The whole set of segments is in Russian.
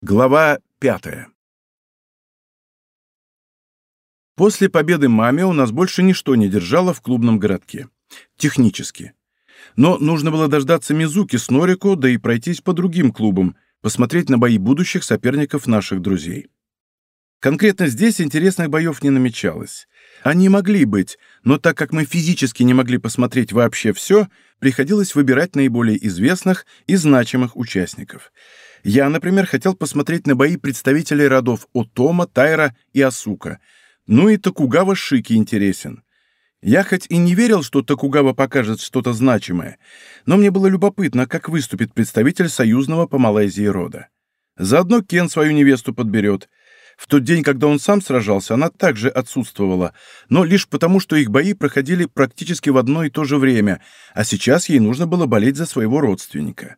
Глава пятая После победы маме у нас больше ничто не держало в клубном городке. Технически. Но нужно было дождаться Мизуки с Норико, да и пройтись по другим клубам, посмотреть на бои будущих соперников наших друзей. Конкретно здесь интересных боев не намечалось. Они могли быть, но так как мы физически не могли посмотреть вообще все, приходилось выбирать наиболее известных и значимых участников — я, например, хотел посмотреть на бои представителей родов Отома, Тайра и Асука. Ну и Токугава Шики интересен. Я хоть и не верил, что Токугава покажет что-то значимое, но мне было любопытно, как выступит представитель союзного по Малайзии рода. Заодно Кен свою невесту подберет. В тот день, когда он сам сражался, она также отсутствовала, но лишь потому, что их бои проходили практически в одно и то же время, а сейчас ей нужно было болеть за своего родственника.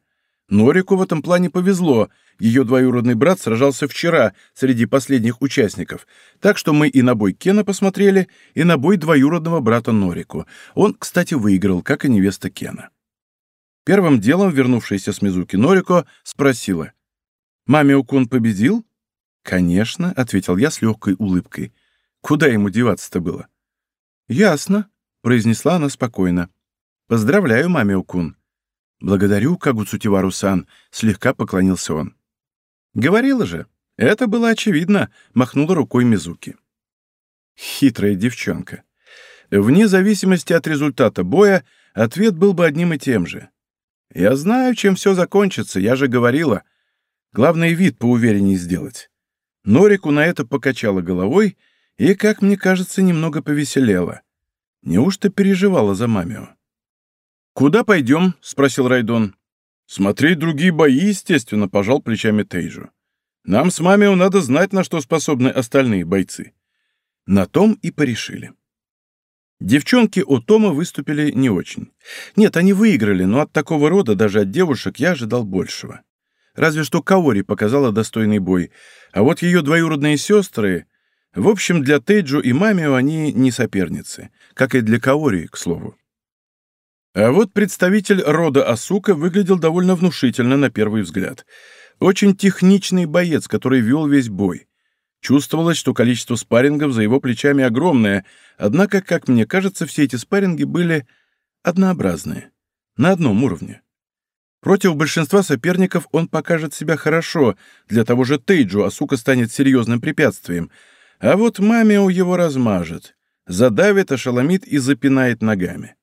Норику в этом плане повезло. Ее двоюродный брат сражался вчера среди последних участников, так что мы и на бой Кена посмотрели, и на бой двоюродного брата Норику. Он, кстати, выиграл, как и невеста Кена. Первым делом вернувшаяся с Мизуки Норико спросила. «Мамио-кун победил?» «Конечно», — ответил я с легкой улыбкой. «Куда ему деваться-то было?» «Ясно», — произнесла она спокойно. «Поздравляю, Мамио-кун. «Благодарю, Кагуцутивару-сан», — слегка поклонился он. «Говорила же, это было очевидно», — махнула рукой Мизуки. Хитрая девчонка. Вне зависимости от результата боя, ответ был бы одним и тем же. «Я знаю, чем все закончится, я же говорила. Главное, вид поувереннее сделать». Норику на это покачала головой и, как мне кажется, немного повеселела. Неужто переживала за мамио? «Куда пойдем?» — спросил Райдон. «Смотреть другие бои, естественно», — пожал плечами Тейджу. «Нам с мамио надо знать, на что способны остальные бойцы». На том и порешили. Девчонки у Тома выступили не очень. Нет, они выиграли, но от такого рода, даже от девушек, я ожидал большего. Разве что Каори показала достойный бой, а вот ее двоюродные сестры... В общем, для Тейджу и Мамио они не соперницы, как и для Каори, к слову. А вот представитель рода Асука выглядел довольно внушительно на первый взгляд. Очень техничный боец, который вел весь бой. Чувствовалось, что количество спаррингов за его плечами огромное, однако, как мне кажется, все эти спарринги были однообразные, на одном уровне. Против большинства соперников он покажет себя хорошо, для того же Тейджу Асука станет серьезным препятствием, а вот Мамио его размажет, задавит, ошеломит и запинает ногами.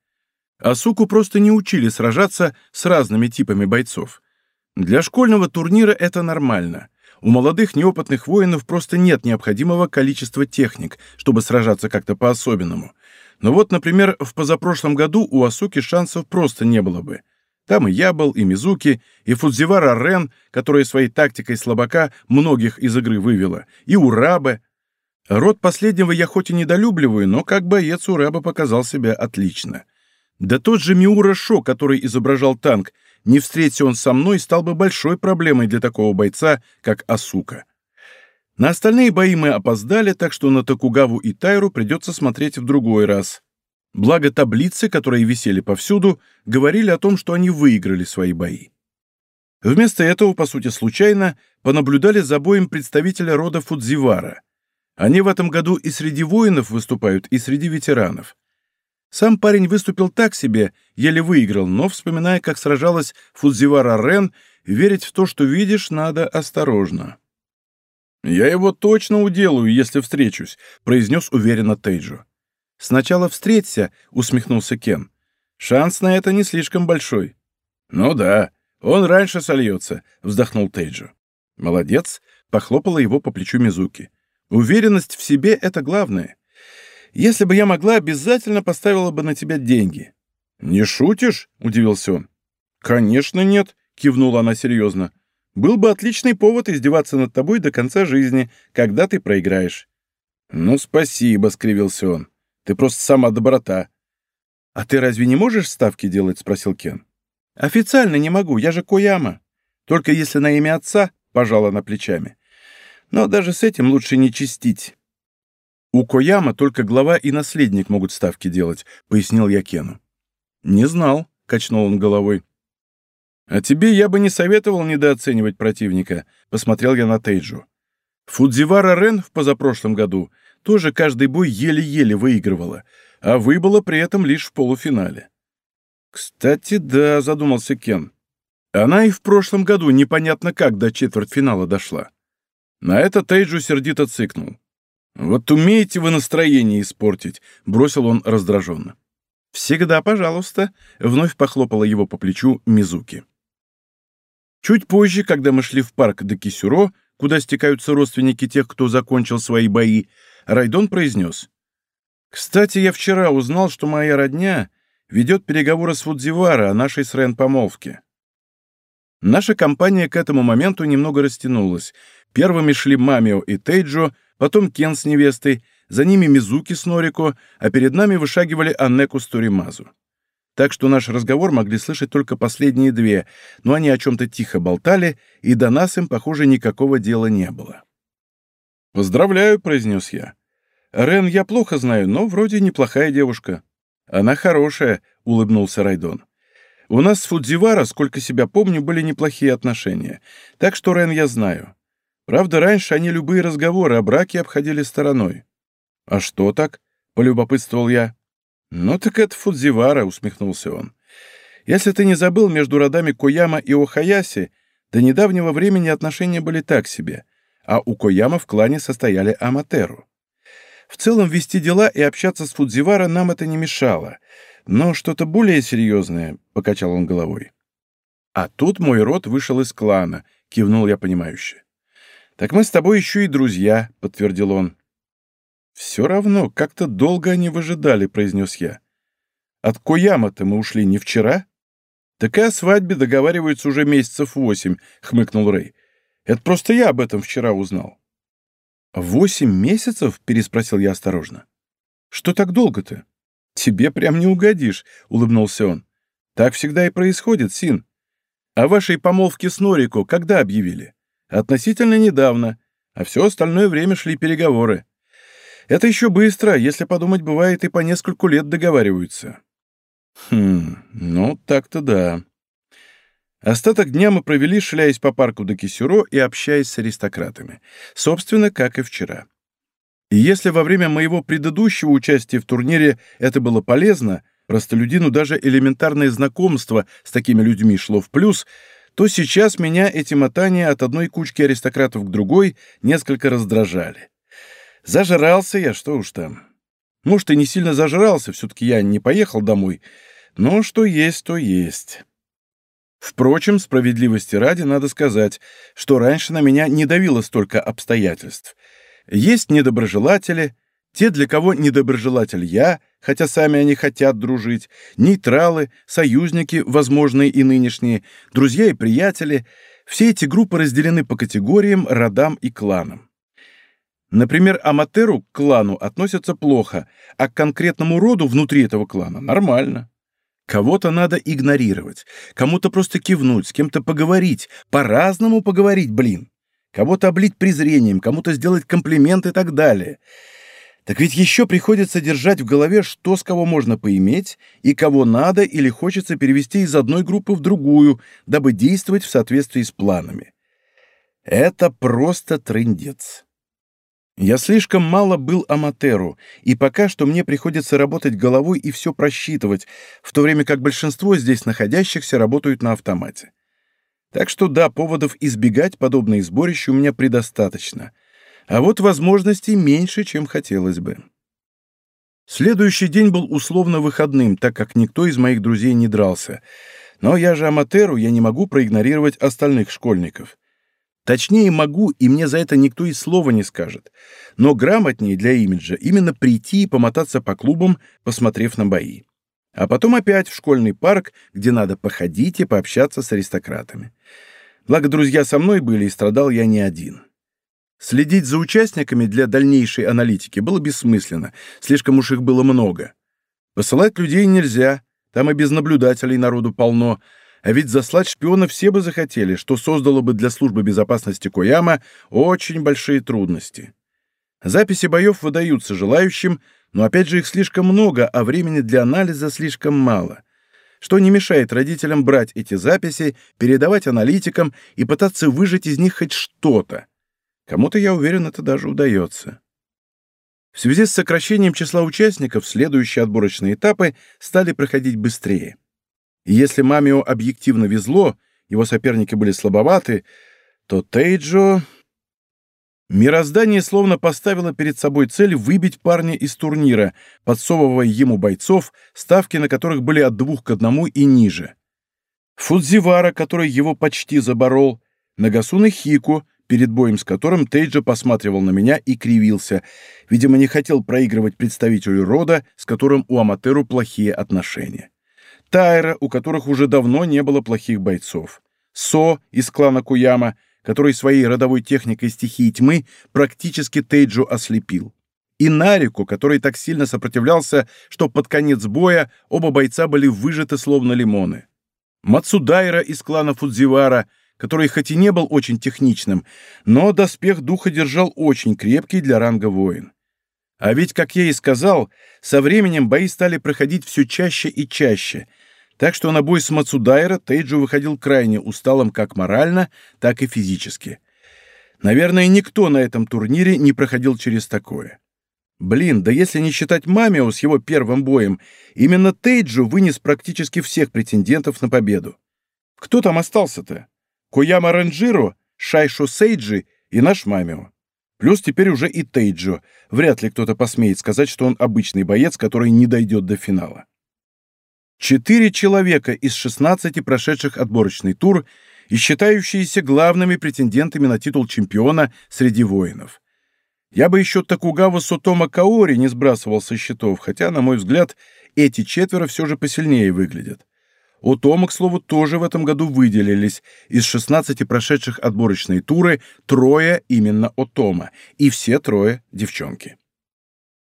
Асуку просто не учили сражаться с разными типами бойцов. Для школьного турнира это нормально. У молодых неопытных воинов просто нет необходимого количества техник, чтобы сражаться как-то по-особенному. Но вот, например, в позапрошлом году у Асуки шансов просто не было бы. Там и я был, и Мизуки, и Фудзивара Рен, которая своей тактикой слабака многих из игры вывела, и Урабе. Род последнего я хоть и недолюбливаю, но как боец Урабе показал себя отлично. Да тот же Миура Шо, который изображал танк, не встреться он со мной, стал бы большой проблемой для такого бойца, как Асука. На остальные бои мы опоздали, так что на Токугаву и Тайру придется смотреть в другой раз. Благо таблицы, которые висели повсюду, говорили о том, что они выиграли свои бои. Вместо этого, по сути случайно, понаблюдали за боем представителя рода Фудзивара. Они в этом году и среди воинов выступают, и среди ветеранов. Сам парень выступил так себе, еле выиграл, но, вспоминая, как сражалась Фудзивара Рен, верить в то, что видишь, надо осторожно. «Я его точно уделаю, если встречусь», — произнес уверенно Тейджу. «Сначала встреться», — усмехнулся Кен. «Шанс на это не слишком большой». «Ну да, он раньше сольется», — вздохнул Тейджу. «Молодец», — похлопала его по плечу Мизуки. «Уверенность в себе — это главное. Если бы я могла, обязательно поставила бы на тебя деньги». «Не шутишь?» — удивился он. «Конечно нет», — кивнула она серьезно. «Был бы отличный повод издеваться над тобой до конца жизни, когда ты проиграешь». «Ну, спасибо», — скривился он. «Ты просто сама доброта». «А ты разве не можешь ставки делать?» — спросил Кен. «Официально не могу, я же Кояма. Только если на имя отца», — пожала она плечами. «Но даже с этим лучше не чистить. «У Кояма только глава и наследник могут ставки делать», — пояснил я Кену. «Не знал», — качнул он головой. «А тебе я бы не советовал недооценивать противника», — посмотрел я на Тейджу. Фудзивара Рен в позапрошлом году тоже каждый бой еле-еле выигрывала, а выбыла при этом лишь в полуфинале. «Кстати, да», — задумался Кен. «Она и в прошлом году непонятно как до четвертьфинала дошла». На это Тейджу сердито цыкнул. «Вот умеете вы настроение испортить», — бросил он раздраженно. «Всегда, пожалуйста», — вновь похлопала его по плечу Мизуки. Чуть позже, когда мы шли в парк до Кисюро, куда стекаются родственники тех, кто закончил свои бои, Райдон произнес. «Кстати, я вчера узнал, что моя родня ведет переговоры с Фудзивара о нашей с Рен помолвке». Наша компания к этому моменту немного растянулась. Первыми шли Мамио и Тейджо, потом Кен с невестой, за ними Мизуки с Норико, а перед нами вышагивали Анеку с Туримазу. Так что наш разговор могли слышать только последние две, но они о чем-то тихо болтали, и до нас им, похоже, никакого дела не было. «Поздравляю», — произнес я. «Рен я плохо знаю, но вроде неплохая девушка». «Она хорошая», — улыбнулся Райдон. «У нас с Фудзивара, сколько себя помню, были неплохие отношения, так что Рен я знаю. Правда, раньше они любые разговоры о браке обходили стороной. «А что так?» — полюбопытствовал я. «Ну так это Фудзивара», — усмехнулся он. «Если ты не забыл, между родами Кояма и Охаяси до недавнего времени отношения были так себе, а у Кояма в клане состояли Аматеру. В целом вести дела и общаться с Фудзивара нам это не мешало, но что-то более серьезное», — покачал он головой. «А тут мой род вышел из клана», — кивнул я понимающе. «Так мы с тобой еще и друзья», — подтвердил он. «Все равно, как-то долго они выжидали», — произнес я. «От Кояма-то мы ушли не вчера?» «Так и о свадьбе договариваются уже месяцев восемь», — хмыкнул Рэй. «Это просто я об этом вчера узнал». «Восемь месяцев?» — переспросил я осторожно. «Что так долго-то?» «Тебе прям не угодишь», — улыбнулся он. «Так всегда и происходит, Син. О вашей помолвке с Норико когда объявили?» Относительно недавно, а все остальное время шли переговоры. Это еще быстро, если подумать, бывает, и по нескольку лет договариваются. Хм, ну так-то да. Остаток дня мы провели, шляясь по парку до Кисюро и общаясь с аристократами. Собственно, как и вчера. И если во время моего предыдущего участия в турнире это было полезно, простолюдину даже элементарное знакомство с такими людьми шло в плюс — то сейчас меня эти мотания от одной кучки аристократов к другой несколько раздражали. Зажрался я, что уж там. Может, и не сильно зажрался, все-таки я не поехал домой, но что есть, то есть. Впрочем, справедливости ради надо сказать, что раньше на меня не давило столько обстоятельств. Есть недоброжелатели, те, для кого недоброжелатель я, хотя сами они хотят дружить, нейтралы, союзники, возможные и нынешние, друзья и приятели — все эти группы разделены по категориям, родам и кланам. Например, Аматеру к клану относятся плохо, а к конкретному роду внутри этого клана нормально. Кого-то надо игнорировать, кому-то просто кивнуть, с кем-то поговорить, по-разному поговорить, блин. Кого-то облить презрением, кому-то сделать комплимент и так далее — так ведь еще приходится держать в голове, что с кого можно поиметь, и кого надо или хочется перевести из одной группы в другую, дабы действовать в соответствии с планами. Это просто трындец. Я слишком мало был аматеру, и пока что мне приходится работать головой и все просчитывать, в то время как большинство здесь находящихся работают на автомате. Так что да, поводов избегать подобные сборища у меня предостаточно — а вот возможностей меньше, чем хотелось бы. Следующий день был условно выходным, так как никто из моих друзей не дрался. Но я же аматеру, я не могу проигнорировать остальных школьников. Точнее, могу, и мне за это никто и слова не скажет. Но грамотнее для имиджа именно прийти и помотаться по клубам, посмотрев на бои. А потом опять в школьный парк, где надо походить и пообщаться с аристократами. Благо, друзья со мной были, и страдал я не один. Следить за участниками для дальнейшей аналитики было бессмысленно, слишком уж их было много. Посылать людей нельзя, там и без наблюдателей народу полно, а ведь заслать шпиона все бы захотели, что создало бы для службы безопасности Кояма очень большие трудности. Записи боев выдаются желающим, но опять же их слишком много, а времени для анализа слишком мало. что не мешает родителям брать эти записи, передавать аналитикам и пытаться выжать из них хоть что-то. Кому-то, я уверен, это даже удается. В связи с сокращением числа участников следующие отборочные этапы стали проходить быстрее. И если Мамио объективно везло, его соперники были слабоваты, то Тейджо... Мироздание словно поставило перед собой цель выбить парня из турнира, подсовывая ему бойцов, ставки на которых были от двух к одному и ниже. Фудзивара, который его почти заборол, Нагасуна Хику, перед боем с которым Тейджа посматривал на меня и кривился, видимо, не хотел проигрывать представителю рода, с которым у Аматеру плохие отношения. Тайра, у которых уже давно не было плохих бойцов. Со из клана Куяма, который своей родовой техникой стихии тьмы практически Тейджу ослепил. И Нарику, который так сильно сопротивлялся, что под конец боя оба бойца были выжаты словно лимоны. Мацудайра из клана Фудзивара, который хоть и не был очень техничным, но доспех духа держал очень крепкий для ранга воин. А ведь, как я и сказал, со временем бои стали проходить все чаще и чаще, так что на бой с Мацудайра Тейджу выходил крайне усталым как морально, так и физически. Наверное, никто на этом турнире не проходил через такое. Блин, да если не считать Мамио с его первым боем, именно Тейджу вынес практически всех претендентов на победу. Кто там остался-то? Кояма Ранджиро, Шайшо Сейджи и наш Мамио. Плюс теперь уже и Тейджо. Вряд ли кто-то посмеет сказать, что он обычный боец, который не дойдет до финала. Четыре человека из 16 прошедших отборочный тур и считающиеся главными претендентами на титул чемпиона среди воинов. Я бы еще Такугава Сотома Каори не сбрасывал со счетов, хотя, на мой взгляд, эти четверо все же посильнее выглядят. У Тома, к слову, тоже в этом году выделились. Из 16 прошедших отборочные туры трое именно от Тома, и все трое девчонки.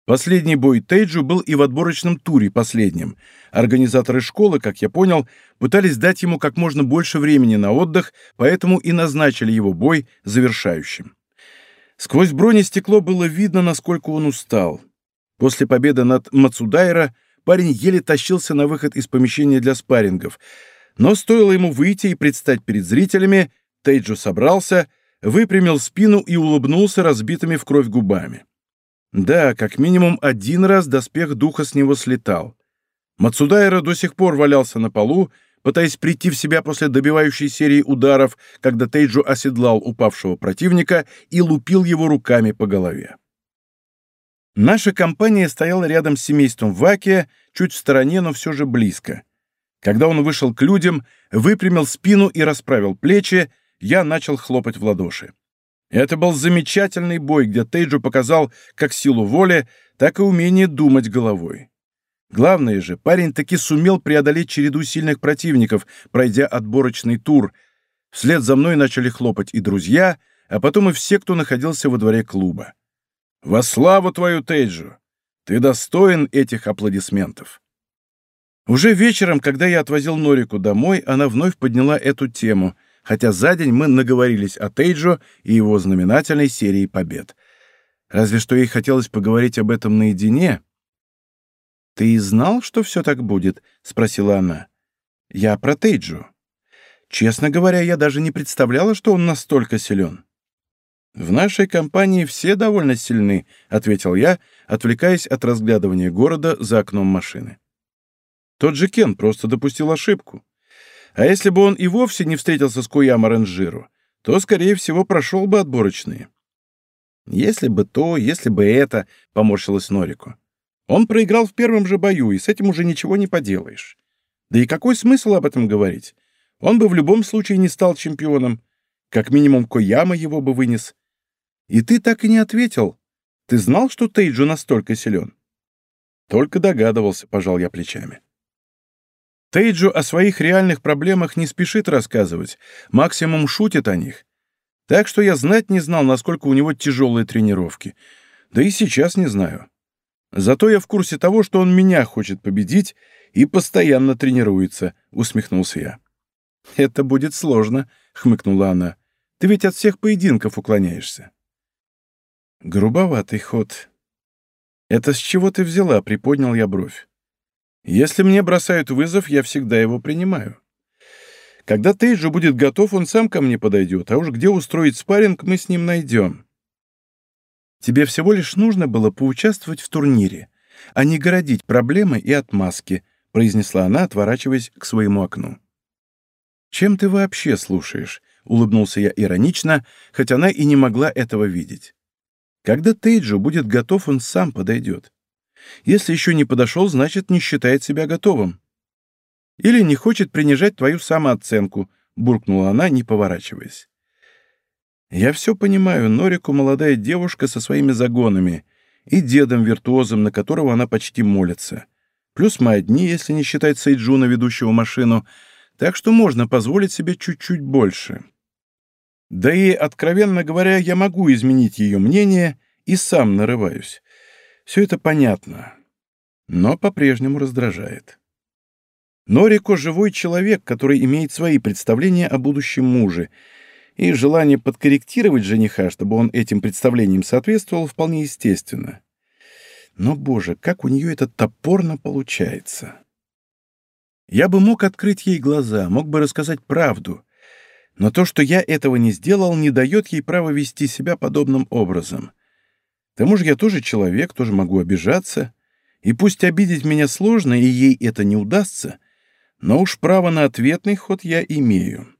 Последний бой Тейджу был и в отборочном туре последним. Организаторы школы, как я понял, пытались дать ему как можно больше времени на отдых, поэтому и назначили его бой завершающим. Сквозь бронестекло было видно, насколько он устал. После победы над Мацудайра парень еле тащился на выход из помещения для спаррингов, но стоило ему выйти и предстать перед зрителями, Тейджу собрался, выпрямил спину и улыбнулся разбитыми в кровь губами. Да, как минимум один раз доспех духа с него слетал. Мацудайра до сих пор валялся на полу, пытаясь прийти в себя после добивающей серии ударов, когда Тейджу оседлал упавшего противника и лупил его руками по голове. Наша компания стояла рядом с семейством Вакия, чуть в стороне, но все же близко. Когда он вышел к людям, выпрямил спину и расправил плечи, я начал хлопать в ладоши. Это был замечательный бой, где Тейджу показал как силу воли, так и умение думать головой. Главное же, парень таки сумел преодолеть череду сильных противников, пройдя отборочный тур. Вслед за мной начали хлопать и друзья, а потом и все, кто находился во дворе клуба. «Во славу твою, Тейджу! Ты достоин этих аплодисментов!» Уже вечером, когда я отвозил Норику домой, она вновь подняла эту тему — хотя за день мы наговорились о Тейджо и его знаменательной серии побед. Разве что ей хотелось поговорить об этом наедине. «Ты и знал, что все так будет?» — спросила она. «Я про Тейджо. Честно говоря, я даже не представляла, что он настолько силен». «В нашей компании все довольно сильны», — ответил я, отвлекаясь от разглядывания города за окном машины. Тот же Кен просто допустил ошибку. А если бы он и вовсе не встретился с Куяма Ренжиру, то, скорее всего, прошел бы отборочные. «Если бы то, если бы это», — поморщилась Норику. «Он проиграл в первом же бою, и с этим уже ничего не поделаешь. Да и какой смысл об этом говорить? Он бы в любом случае не стал чемпионом. Как минимум Кояма его бы вынес. И ты так и не ответил. Ты знал, что Тейджу настолько силен?» Только догадывался, пожал я плечами. Тейджу о своих реальных проблемах не спешит рассказывать, максимум шутит о них. Так что я знать не знал, насколько у него тяжелые тренировки. Да и сейчас не знаю. Зато я в курсе того, что он меня хочет победить и постоянно тренируется, усмехнулся я. Это будет сложно, хмыкнула она. Ты ведь от всех поединков уклоняешься. Грубоватый ход. Это с чего ты взяла, приподнял я бровь. Если мне бросают вызов, я всегда его принимаю. Когда Тейджо будет готов, он сам ко мне подойдет, а уж где устроить спарринг, мы с ним найдем. Тебе всего лишь нужно было поучаствовать в турнире, а не городить проблемы и отмазки, произнесла она, отворачиваясь к своему окну. «Чем ты вообще слушаешь?» — улыбнулся я иронично, хоть она и не могла этого видеть. «Когда Тейджо будет готов, он сам подойдет. Если еще не подошел, значит, не считает себя готовым. Или не хочет принижать твою самооценку», — буркнула она, не поворачиваясь. «Я все понимаю, Норику молодая девушка со своими загонами и дедом-виртуозом, на которого она почти молится. Плюс мы одни, если не считать Сейджуна, ведущего машину, так что можно позволить себе чуть-чуть больше. Да и, откровенно говоря, я могу изменить ее мнение и сам нарываюсь. Все это понятно, но по-прежнему раздражает. Норико — живой человек, который имеет свои представления о будущем муже, и желание подкорректировать жениха, чтобы он этим представлениям соответствовал, вполне естественно. Но, боже, как у нее это топорно получается. Я бы мог открыть ей глаза, мог бы рассказать правду, но то, что я этого не сделал, не дает ей права вести себя подобным образом. К тому же я тоже человек, тоже могу обижаться, и пусть обидеть меня сложно, и ей это не удастся — но уж право на ответный ход я имею.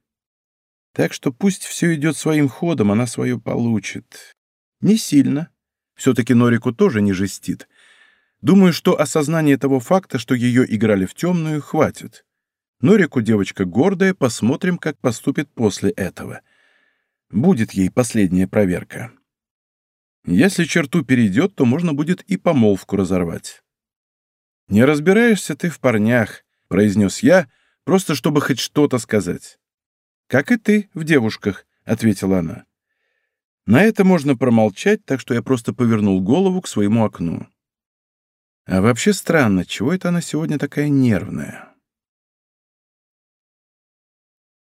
Так что пусть все идет своим ходом, она свое получит. Не сильно. Все-таки Норику тоже не жестит. Думаю, что осознание того факта, что ее играли в темную, хватит. Норику девочка гордая, посмотрим, как поступит после этого. Будет ей последняя проверка. Если черту перейдет, то можно будет и помолвку разорвать. Не разбираешься ты в парнях, — произнес я, просто чтобы хоть что-то сказать. «Как и ты в девушках», — ответила она. На это можно промолчать, так что я просто повернул голову к своему окну. А вообще странно, чего это она сегодня такая нервная?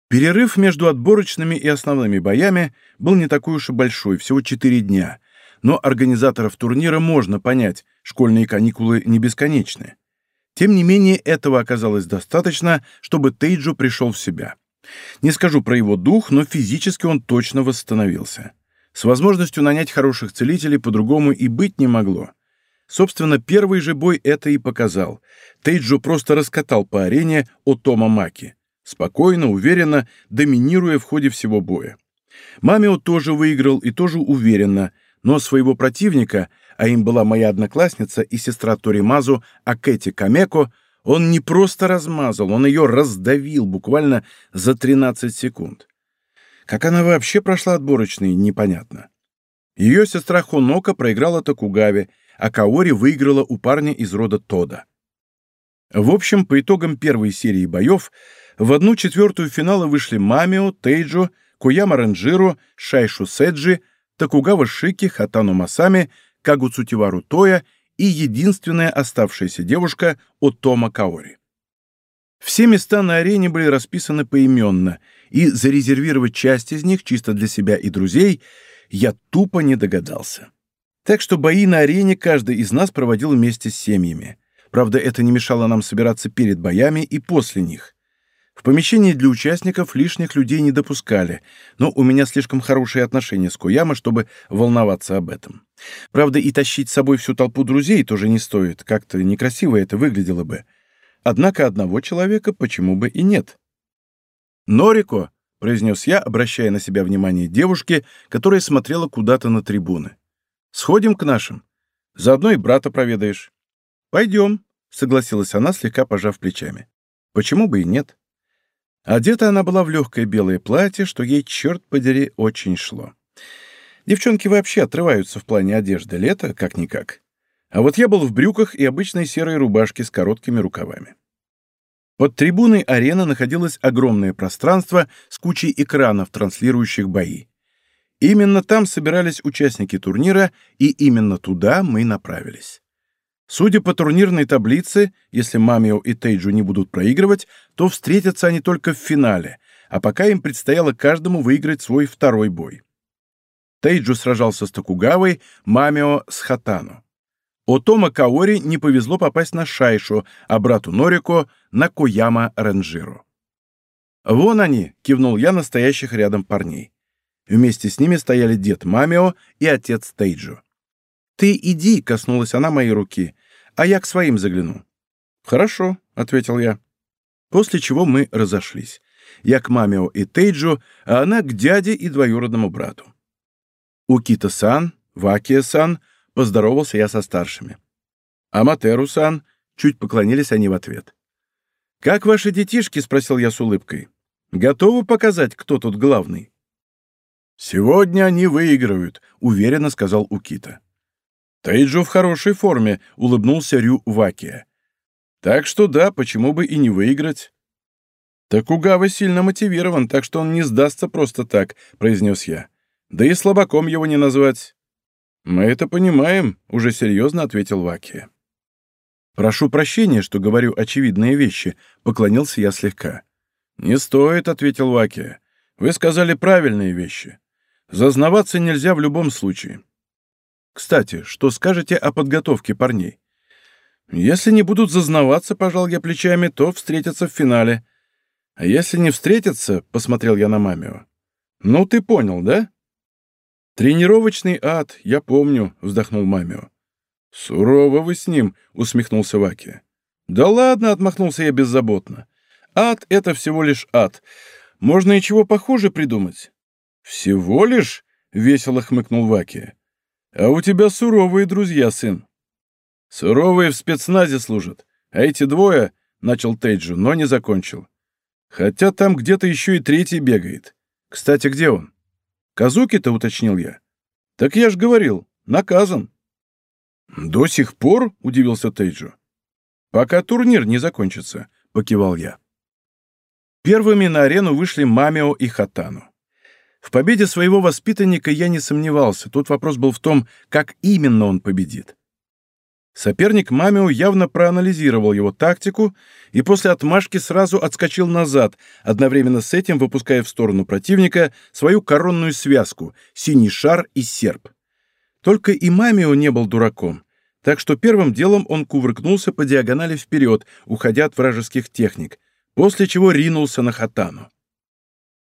Перерыв между отборочными и основными боями был не такой уж и большой, всего четыре дня, но организаторов турнира можно понять, школьные каникулы не бесконечны. Тем не менее, этого оказалось достаточно, чтобы Тейджу пришел в себя. Не скажу про его дух, но физически он точно восстановился. С возможностью нанять хороших целителей по-другому и быть не могло. Собственно, первый же бой это и показал. Тейджу просто раскатал по арене Отома Маки. Спокойно, уверенно, доминируя в ходе всего боя. Мамио тоже выиграл и тоже уверенно, но своего противника — а им была моя одноклассница и сестра Торимазу Акэти Камеко, он не просто размазал, он ее раздавил буквально за 13 секунд. Как она вообще прошла отборочные, непонятно. Ее сестра Хонока проиграла Токугаве, а Каори выиграла у парня из рода Тода. В общем, по итогам первой серии боев в одну четвертую финала вышли Мамио, Тейджо, Куяма Ранжиро, Шайшу Седжи, Токугава Шики, Хатану Масами, Кагу Цутивару Тоя и единственная оставшаяся девушка Отома Каори. Все места на арене были расписаны поименно, и зарезервировать часть из них чисто для себя и друзей я тупо не догадался. Так что бои на арене каждый из нас проводил вместе с семьями. Правда, это не мешало нам собираться перед боями и после них. В помещении для участников лишних людей не допускали, но у меня слишком хорошие отношения с Куяма, чтобы волноваться об этом. Правда, и тащить с собой всю толпу друзей тоже не стоит, как-то некрасиво это выглядело бы. Однако одного человека почему бы и нет. «Норико!» — произнес я, обращая на себя внимание девушки, которая смотрела куда-то на трибуны. «Сходим к нашим. Заодно и брата проведаешь». «Пойдем», — согласилась она, слегка пожав плечами. «Почему бы и нет?» Одета она была в легкое белое платье, что ей, черт подери, очень шло. Девчонки вообще отрываются в плане одежды лето, как-никак. А вот я был в брюках и обычной серой рубашке с короткими рукавами. Под трибуной арены находилось огромное пространство с кучей экранов, транслирующих бои. Именно там собирались участники турнира, и именно туда мы направились. Судя по турнирной таблице, если Мамио и Тейджу не будут проигрывать, то встретятся они только в финале, а пока им предстояло каждому выиграть свой второй бой. Тейджу сражался с Токугавой, Мамио — с Хатану. Отома Каори не повезло попасть на Шайшу, а брату Норико — на Кояма Ранжиру. «Вон они!» — кивнул я настоящих рядом парней. Вместе с ними стояли дед Мамио и отец Тейджу. «Ты иди!» — коснулась она моей руки, а я к своим загляну. «Хорошо», — ответил я. После чего мы разошлись. Я к Мамио и Тейджу, а она к дяде и двоюродному брату. Укита-сан, Вакия-сан — Поздоровался я со старшими. «Аматеру-сан», — чуть поклонились они в ответ. «Как ваши детишки?» — спросил я с улыбкой. «Готовы показать, кто тут главный?» «Сегодня они выигрывают», — уверенно сказал Укита. «Тейджо в хорошей форме», — улыбнулся Рю Вакия. «Так что да, почему бы и не выиграть?» «Такугава сильно мотивирован, так что он не сдастся просто так», — произнес я. «Да и слабаком его не назвать». «Мы это понимаем», — уже серьезно ответил Ваки. «Прошу прощения, что говорю очевидные вещи», — поклонился я слегка. «Не стоит», — ответил Ваки. «Вы сказали правильные вещи. Зазнаваться нельзя в любом случае. Кстати, что скажете о подготовке парней? Если не будут зазнаваться, пожал я плечами, то встретятся в финале. А если не встретятся, — посмотрел я на Мамио. Ну, ты понял, да? «Тренировочный ад, я помню», — вздохнул Мамио. «Сурово вы с ним», — усмехнулся Ваки. «Да ладно», — отмахнулся я беззаботно. «Ад — это всего лишь ад. Можно и чего похуже придумать». «Всего лишь?» — весело хмыкнул Ваки. «А у тебя суровые друзья, сын». «Суровые в спецназе служат, а эти двое...» — начал Тейджу, но не закончил. «Хотя там где-то еще и третий бегает. Кстати, где он?» «Казуки-то», — уточнил я. «Так я ж говорил, наказан». «До сих пор?» — удивился Тейджо. «Пока турнир не закончится», — покивал я. Первыми на арену вышли Мамио и Хатану. В победе своего воспитанника я не сомневался, тут вопрос был в том, как именно он победит. Соперник Мамио явно проанализировал его тактику и после отмашки сразу отскочил назад, одновременно с этим выпуская в сторону противника свою коронную связку — синий шар и серп. Только и Мамио не был дураком, так что первым делом он кувыркнулся по диагонали вперед, уходя от вражеских техник, после чего ринулся на Хатану.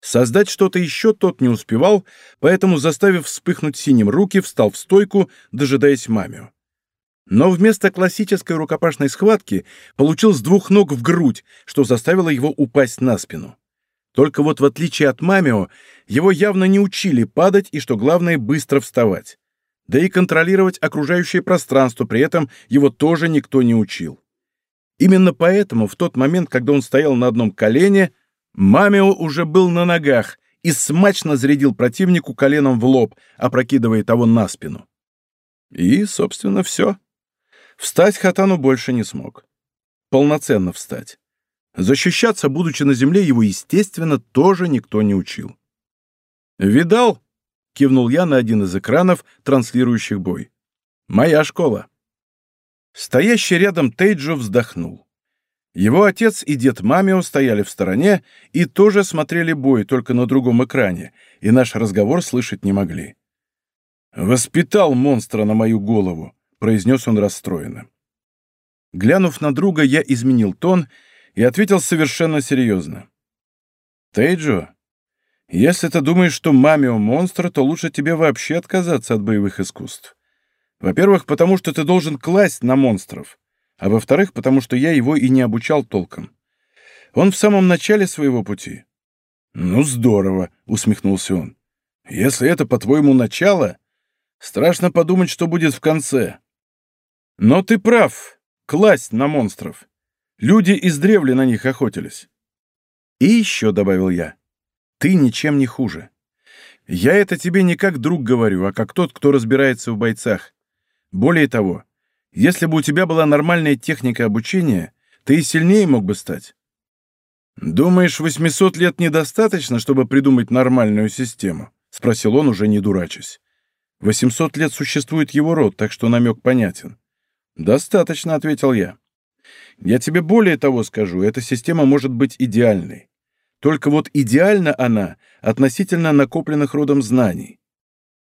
Создать что-то еще тот не успевал, поэтому, заставив вспыхнуть синим руки, встал в стойку, дожидаясь Мамио но вместо классической рукопашной схватки получил с двух ног в грудь, что заставило его упасть на спину. Только вот в отличие от Мамио, его явно не учили падать и, что главное, быстро вставать. Да и контролировать окружающее пространство при этом его тоже никто не учил. Именно поэтому в тот момент, когда он стоял на одном колене, Мамио уже был на ногах и смачно зарядил противнику коленом в лоб, опрокидывая того на спину. И, собственно, все. Встать Хатану больше не смог. Полноценно встать. Защищаться, будучи на земле, его, естественно, тоже никто не учил. «Видал?» — кивнул я на один из экранов, транслирующих бой. «Моя школа». Стоящий рядом Тейджо вздохнул. Его отец и дед Мамио стояли в стороне и тоже смотрели бой, только на другом экране, и наш разговор слышать не могли. «Воспитал монстра на мою голову», — произнес он расстроенно. Глянув на друга, я изменил тон и ответил совершенно серьезно. «Тейджо, если ты думаешь, что Мамио монстр, то лучше тебе вообще отказаться от боевых искусств. Во-первых, потому что ты должен класть на монстров, а во-вторых, потому что я его и не обучал толком. Он в самом начале своего пути». «Ну, здорово», — усмехнулся он. «Если это, по-твоему, начало, страшно подумать, что будет в конце. Но ты прав. Класть на монстров. Люди издревле на них охотились. И еще, — добавил я, — ты ничем не хуже. Я это тебе не как друг говорю, а как тот, кто разбирается в бойцах. Более того, если бы у тебя была нормальная техника обучения, ты и сильнее мог бы стать. «Думаешь, 800 лет недостаточно, чтобы придумать нормальную систему?» — спросил он, уже не дурачась. «800 лет существует его род, так что намек понятен. «Достаточно», — ответил я. «Я тебе более того скажу, эта система может быть идеальной. Только вот идеальна она относительно накопленных родом знаний.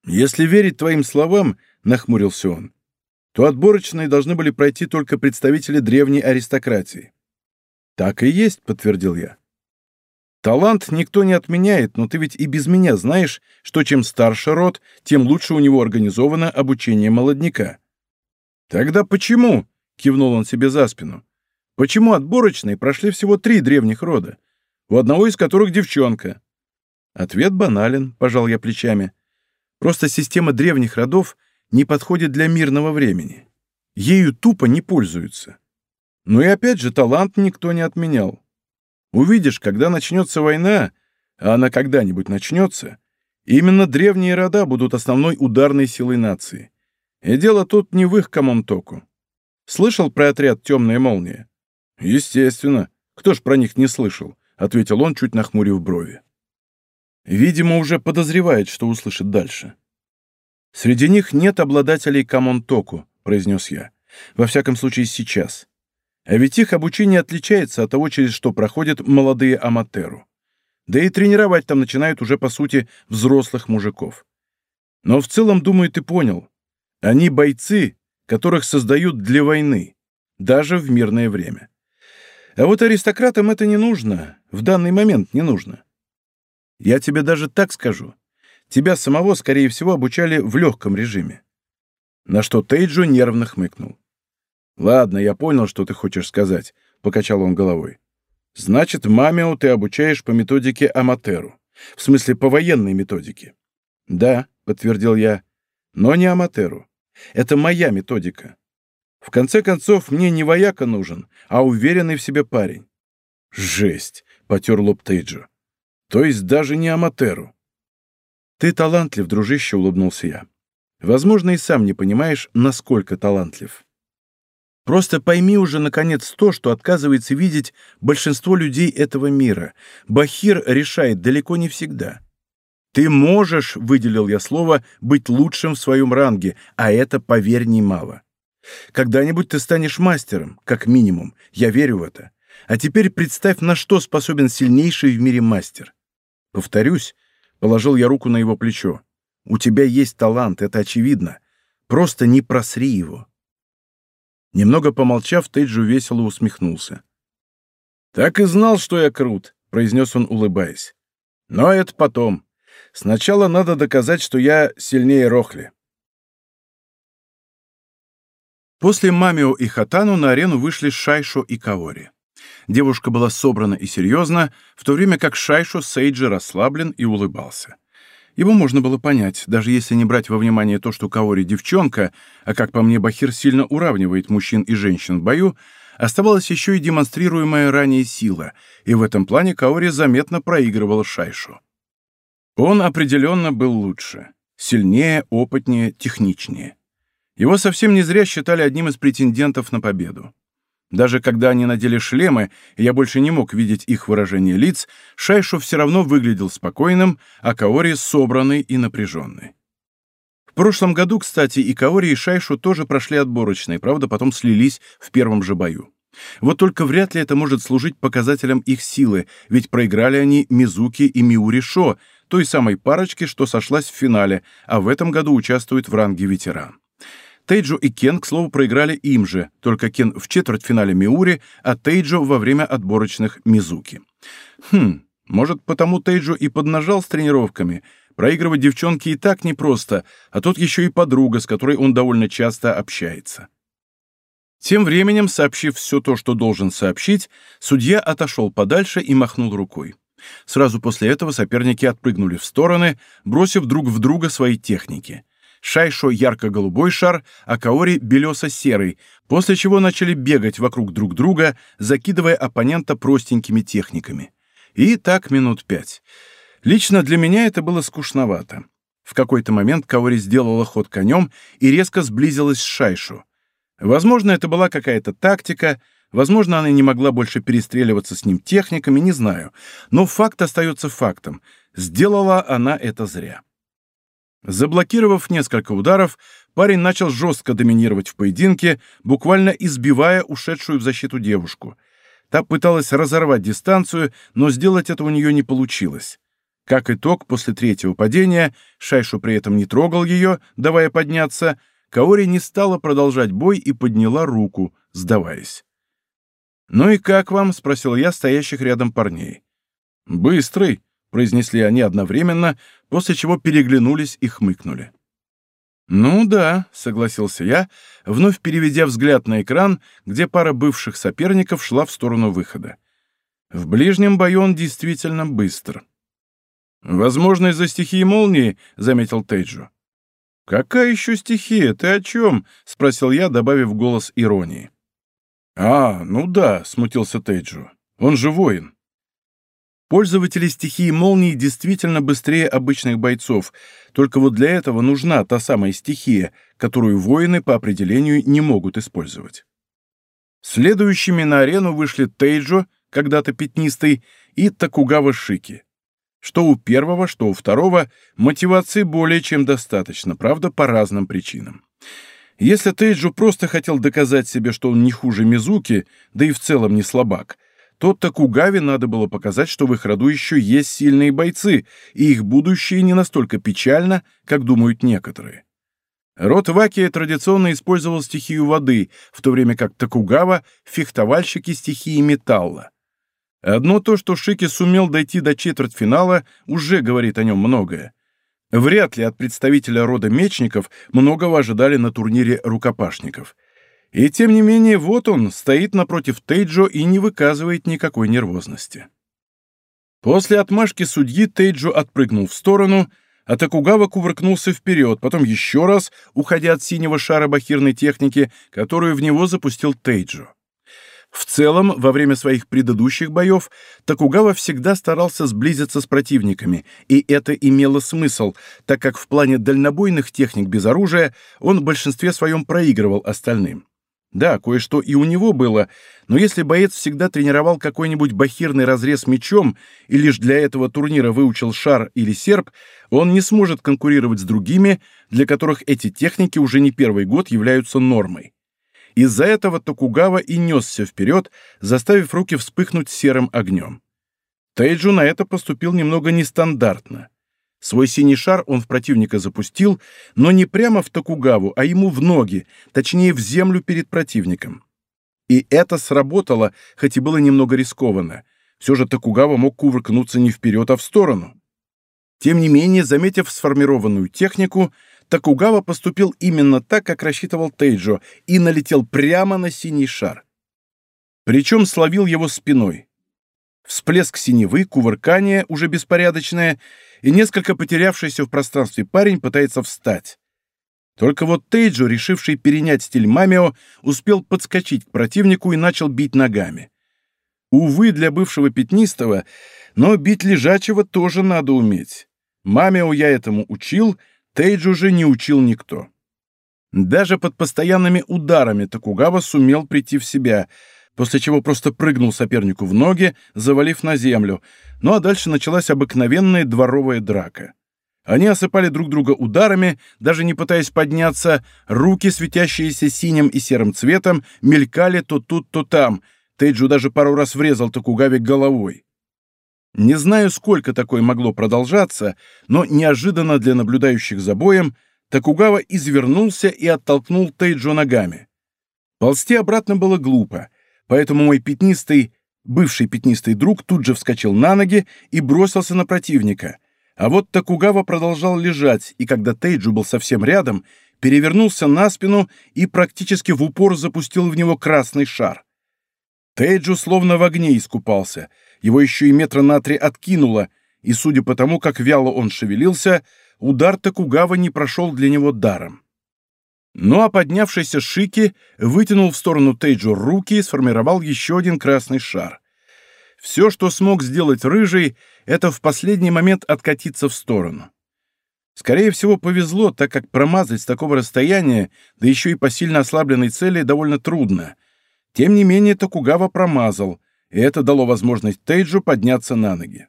Если верить твоим словам, — нахмурился он, то отборочные должны были пройти только представители древней аристократии. «Так и есть», — подтвердил я. «Талант никто не отменяет, но ты ведь и без меня знаешь, что чем старше род, тем лучше у него организовано обучение молодняка». «Тогда почему?» — кивнул он себе за спину. «Почему отборочные прошли всего три древних рода, у одного из которых девчонка?» Ответ банален, пожал я плечами. Просто система древних родов не подходит для мирного времени. Ею тупо не пользуются. Ну и опять же, талант никто не отменял. Увидишь, когда начнется война, а она когда-нибудь начнется, именно древние рода будут основной ударной силой нации. И дело тут не в их комонтоку. Слышал про отряд «Темная молния»? Естественно. Кто ж про них не слышал? — ответил он, чуть нахмурив брови. Видимо, уже подозревает, что услышит дальше. «Среди них нет обладателей Камонтоку», — произнес я. «Во всяком случае, сейчас. А ведь их обучение отличается от того, через что проходят молодые аматеру. Да и тренировать там начинают уже, по сути, взрослых мужиков. Но в целом, думаю, ты понял. Они бойцы, которых создают для войны, даже в мирное время. А вот аристократам это не нужно, в данный момент не нужно. Я тебе даже так скажу. Тебя самого, скорее всего, обучали в легком режиме. На что Тейджо нервно хмыкнул. «Ладно, я понял, что ты хочешь сказать», — покачал он головой. «Значит, Мамио ты обучаешь по методике Аматеру. В смысле, по военной методике». «Да», — подтвердил я, — «но не Аматеру. Это моя методика. В конце концов, мне не вояка нужен, а уверенный в себе парень». «Жесть!» — потер лоб Тейджо. То есть даже не Аматеру. Ты талантлив, дружище, улыбнулся я. Возможно, и сам не понимаешь, насколько талантлив. Просто пойми уже, наконец, то, что отказывается видеть большинство людей этого мира. Бахир решает далеко не всегда. Ты можешь, выделил я слово, быть лучшим в своем ранге, а это, поверь, немало. Когда-нибудь ты станешь мастером, как минимум, я верю в это. А теперь представь, на что способен сильнейший в мире мастер. Повторюсь, положил я руку на его плечо. У тебя есть талант, это очевидно. Просто не просри его. Немного помолчав, Тейджу весело усмехнулся. «Так и знал, что я крут», — произнес он, улыбаясь. «Но это потом. Сначала надо доказать, что я сильнее Рохли». После Мамио и Хатану на арену вышли Шайшо и Каори. Девушка была собрана и серьезна, в то время как Шайшо Сейджи расслаблен и улыбался. Его можно было понять, даже если не брать во внимание то, что Каори девчонка, а как по мне Бахир сильно уравнивает мужчин и женщин в бою, оставалась еще и демонстрируемая ранее сила, и в этом плане Каори заметно проигрывал Шайшу. Он определенно был лучше. Сильнее, опытнее, техничнее. Его совсем не зря считали одним из претендентов на победу. Даже когда они надели шлемы, я больше не мог видеть их выражение лиц, Шайшу все равно выглядел спокойным, а Каори — собранный и напряженный. В прошлом году, кстати, и Каори, и Шайшу тоже прошли отборочные, правда, потом слились в первом же бою. Вот только вряд ли это может служить показателем их силы, ведь проиграли они Мизуки и Миури Шо, той самой парочке, что сошлась в финале, а в этом году участвует в ранге ветеран. Тейджо и Кен, к слову, проиграли им же, только Кен в четвертьфинале Миури, а Тейджо во время отборочных Мизуки. Хм, может, потому Тейджо и поднажал с тренировками. Проигрывать девчонке и так непросто, а тут еще и подруга, с которой он довольно часто общается. Тем временем, сообщив все то, что должен сообщить, судья отошел подальше и махнул рукой. Сразу после этого соперники отпрыгнули в стороны, бросив друг в друга свои техники. Шайшо ярко-голубой шар, а Каори белесо-серый, после чего начали бегать вокруг друг друга, закидывая оппонента простенькими техниками. И так минут пять. Лично для меня это было скучновато. В какой-то момент Каори сделала ход конем и резко сблизилась с Шайшу. Возможно, это была какая-то тактика, возможно, она не могла больше перестреливаться с ним техниками, не знаю. Но факт остается фактом. Сделала она это зря. Заблокировав несколько ударов, парень начал жестко доминировать в поединке, буквально избивая ушедшую в защиту девушку. Та пыталась разорвать дистанцию, но сделать это у нее не получилось. Как итог, после третьего падения, Шайшу при этом не трогал ее, давая подняться, Каори не стала продолжать бой и подняла руку, сдаваясь. «Ну и как вам?» — спросил я стоящих рядом парней. «Быстрый», — произнесли они одновременно, после чего переглянулись и хмыкнули. «Ну да», — согласился я, вновь переведя взгляд на экран, где пара бывших соперников шла в сторону выхода. В ближнем бою он действительно быстр. «Возможно, из-за стихии молнии», — заметил Тейджу. «Какая еще стихия? Ты о чем?» — спросил я, добавив голос иронии. «А, ну да», — смутился Тейджу. «Он же воин». Пользователи стихии молнии действительно быстрее обычных бойцов, только вот для этого нужна та самая стихия, которую воины по определению не могут использовать. Следующими на арену вышли Тейджо, когда-то пятнистый, и Такугава Шики. Что у первого, что у второго, мотивации более чем достаточно, правда, по разным причинам. Если Тейджу просто хотел доказать себе, что он не хуже Мизуки, да и в целом не слабак – то Такугаве надо было показать, что в их роду еще есть сильные бойцы, и их будущее не настолько печально, как думают некоторые. Род Вакия традиционно использовал стихию воды, в то время как Такугава — фехтовальщики стихии металла. Одно то, что Шики сумел дойти до четвертьфинала, уже говорит о нем многое. Вряд ли от представителя рода мечников многого ожидали на турнире рукопашников — и тем не менее, вот он, стоит напротив Тейджо и не выказывает никакой нервозности. После отмашки судьи Тейджо отпрыгнул в сторону, а Такугава кувыркнулся вперед, потом еще раз, уходя от синего шара бахирной техники, которую в него запустил Тейджо. В целом, во время своих предыдущих боев Такугава всегда старался сблизиться с противниками, и это имело смысл, так как в плане дальнобойных техник без оружия он в большинстве своем проигрывал остальным. Да, кое-что и у него было, но если боец всегда тренировал какой-нибудь бахирный разрез мечом и лишь для этого турнира выучил шар или серп, он не сможет конкурировать с другими, для которых эти техники уже не первый год являются нормой. Из-за этого Токугава и несся вперед, заставив руки вспыхнуть серым огнем. Тейджу на это поступил немного нестандартно. Свой синий шар он в противника запустил, но не прямо в Токугаву, а ему в ноги, точнее в землю перед противником. И это сработало, хоть и было немного рискованно. Все же Токугава мог кувыркнуться не вперед, а в сторону. Тем не менее, заметив сформированную технику, Токугава поступил именно так, как рассчитывал Тейджо, и налетел прямо на синий шар. Причем словил его спиной. Всплеск синевы, кувыркание, уже беспорядочное — и несколько потерявшийся в пространстве парень пытается встать. Только вот Тейджо, решивший перенять стиль Мамио, успел подскочить к противнику и начал бить ногами. Увы, для бывшего пятнистого, но бить лежачего тоже надо уметь. Мамио я этому учил, Тейджу же не учил никто. Даже под постоянными ударами Токугава сумел прийти в себя — после чего просто прыгнул сопернику в ноги, завалив на землю, ну а дальше началась обыкновенная дворовая драка. Они осыпали друг друга ударами, даже не пытаясь подняться, руки, светящиеся синим и серым цветом, мелькали то тут, то там. Тейджу даже пару раз врезал Токугаве головой. Не знаю, сколько такое могло продолжаться, но неожиданно для наблюдающих за боем Токугава извернулся и оттолкнул Тейджу ногами. Ползти обратно было глупо — Поэтому мой пятнистый, бывший пятнистый друг тут же вскочил на ноги и бросился на противника. А вот Такугава продолжал лежать, и когда Тейджу был совсем рядом, перевернулся на спину и практически в упор запустил в него красный шар. Тейджу словно в огне искупался, его еще и метра на три откинуло, и, судя по тому, как вяло он шевелился, удар Такугава не прошел для него даром. Ну а поднявшийся Шики вытянул в сторону Тейджу руки и сформировал еще один красный шар. Все, что смог сделать Рыжий, это в последний момент откатиться в сторону. Скорее всего, повезло, так как промазать с такого расстояния, да еще и по сильно ослабленной цели, довольно трудно. Тем не менее, Токугава промазал, и это дало возможность Тейджу подняться на ноги.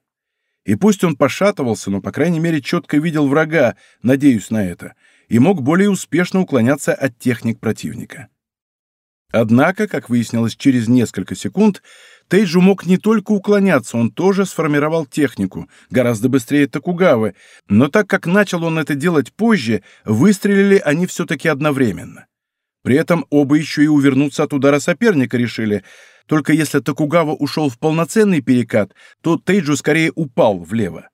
И пусть он пошатывался, но, по крайней мере, четко видел врага, надеюсь на это — и мог более успешно уклоняться от техник противника. Однако, как выяснилось через несколько секунд, Тейджу мог не только уклоняться, он тоже сформировал технику, гораздо быстрее Токугавы, но так как начал он это делать позже, выстрелили они все-таки одновременно. При этом оба еще и увернуться от удара соперника решили, только если Токугава ушел в полноценный перекат, то Тейджу скорее упал влево.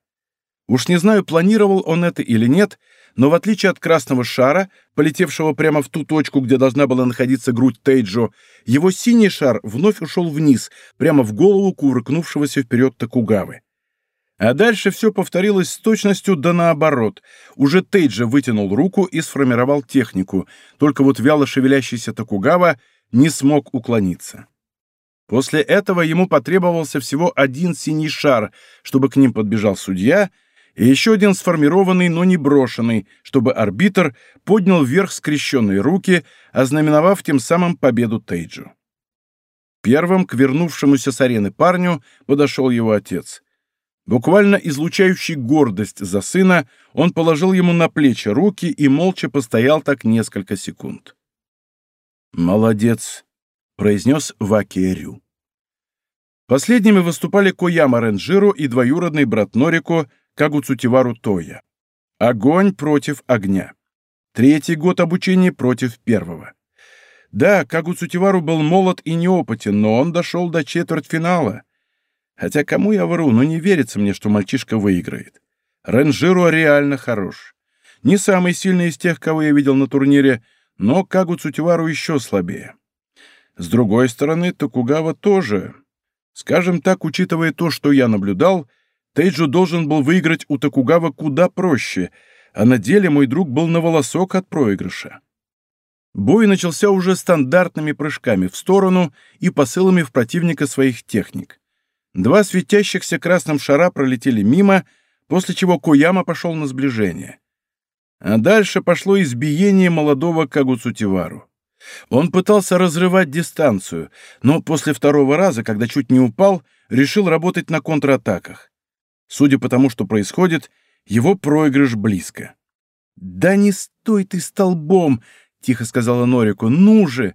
Уж не знаю, планировал он это или нет, но в отличие от красного шара, полетевшего прямо в ту точку, где должна была находиться грудь Тейджо, его синий шар вновь ушел вниз, прямо в голову кувыркнувшегося вперед Токугавы. А дальше все повторилось с точностью да наоборот. Уже Тейджа вытянул руку и сформировал технику, только вот вяло шевелящийся Токугава не смог уклониться. После этого ему потребовался всего один синий шар, чтобы к ним подбежал судья — и еще один сформированный, но не брошенный, чтобы арбитр поднял вверх скрещенные руки, ознаменовав тем самым победу Тейджу. Первым к вернувшемуся с арены парню подошел его отец. Буквально излучающий гордость за сына, он положил ему на плечи руки и молча постоял так несколько секунд. «Молодец», — произнес Вакиэрю. Последними выступали Кояма Ренджиру и двоюродный брат Норико, Кагуцутивару Тоя. Огонь против огня. Третий год обучения против первого. Да, Кагуцутивару был молод и неопытен, но он дошел до четвертьфинала. Хотя кому я вру, но не верится мне, что мальчишка выиграет. Ренжиру реально хорош. Не самый сильный из тех, кого я видел на турнире, но Кагуцутивару еще слабее. С другой стороны, Токугава тоже. Скажем так, учитывая то, что я наблюдал, Тейджу должен был выиграть у Токугава куда проще, а на деле мой друг был на волосок от проигрыша. Бой начался уже стандартными прыжками в сторону и посылами в противника своих техник. Два светящихся красным шара пролетели мимо, после чего Кояма пошел на сближение. А дальше пошло избиение молодого Кагуцутивару. Он пытался разрывать дистанцию, но после второго раза, когда чуть не упал, решил работать на контратаках. Судя по тому, что происходит, его проигрыш близко. «Да не стой ты столбом!» — тихо сказала Норику. «Ну же!»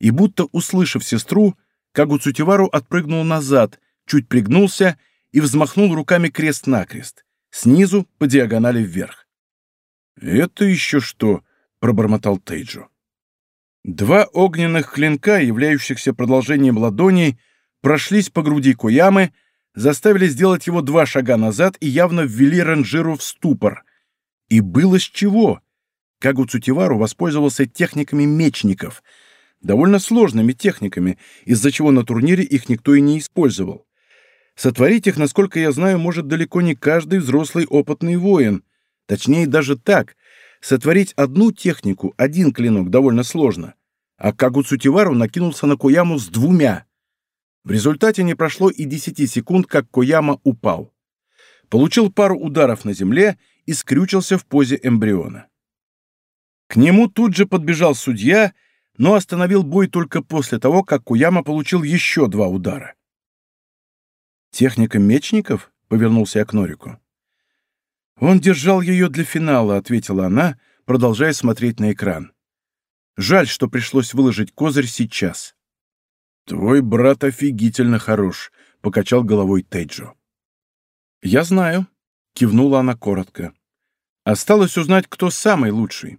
И будто услышав сестру, Кагуцутивару отпрыгнул назад, чуть пригнулся и взмахнул руками крест-накрест, снизу по диагонали вверх. «Это еще что?» — пробормотал Тейджо. Два огненных клинка, являющихся продолжением ладоней, прошлись по груди Куямы, заставили сделать его два шага назад и явно ввели ранжиру в ступор. И было с чего. Кагу Цутивару воспользовался техниками мечников, довольно сложными техниками, из-за чего на турнире их никто и не использовал. Сотворить их, насколько я знаю, может далеко не каждый взрослый опытный воин. Точнее, даже так. Сотворить одну технику, один клинок, довольно сложно. А Кагу Цутивару накинулся на Куяму с двумя. В результате не прошло и 10 секунд, как Кояма упал. Получил пару ударов на земле и скрючился в позе эмбриона. К нему тут же подбежал судья, но остановил бой только после того, как Куяма получил еще два удара. «Техника мечников?» — повернулся я к Норику. «Он держал ее для финала», — ответила она, продолжая смотреть на экран. «Жаль, что пришлось выложить козырь сейчас». «Твой брат офигительно хорош», — покачал головой Тейджо. «Я знаю», — кивнула она коротко. «Осталось узнать, кто самый лучший».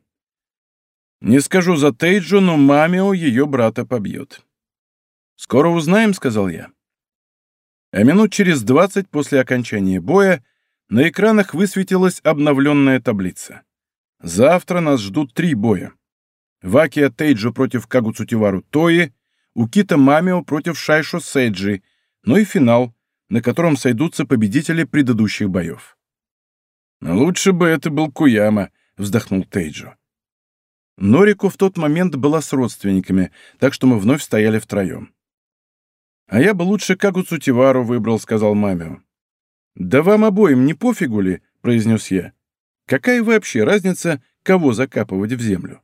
«Не скажу за Тейджо, но Мамио ее брата побьет». «Скоро узнаем», — сказал я. А минут через двадцать после окончания боя на экранах высветилась обновленная таблица. Завтра нас ждут три боя. Вакия Тейджо против Кагуцутивару Тои — у Кита Мамио против Шайшо Сейджи, ну и финал, на котором сойдутся победители предыдущих боев. «Лучше бы это был Куяма», — вздохнул Тейджо. Норику в тот момент была с родственниками, так что мы вновь стояли втроем. «А я бы лучше Кагу Цутивару выбрал», — сказал Мамио. «Да вам обоим не пофигу ли?» — произнес я. «Какая вообще разница, кого закапывать в землю?»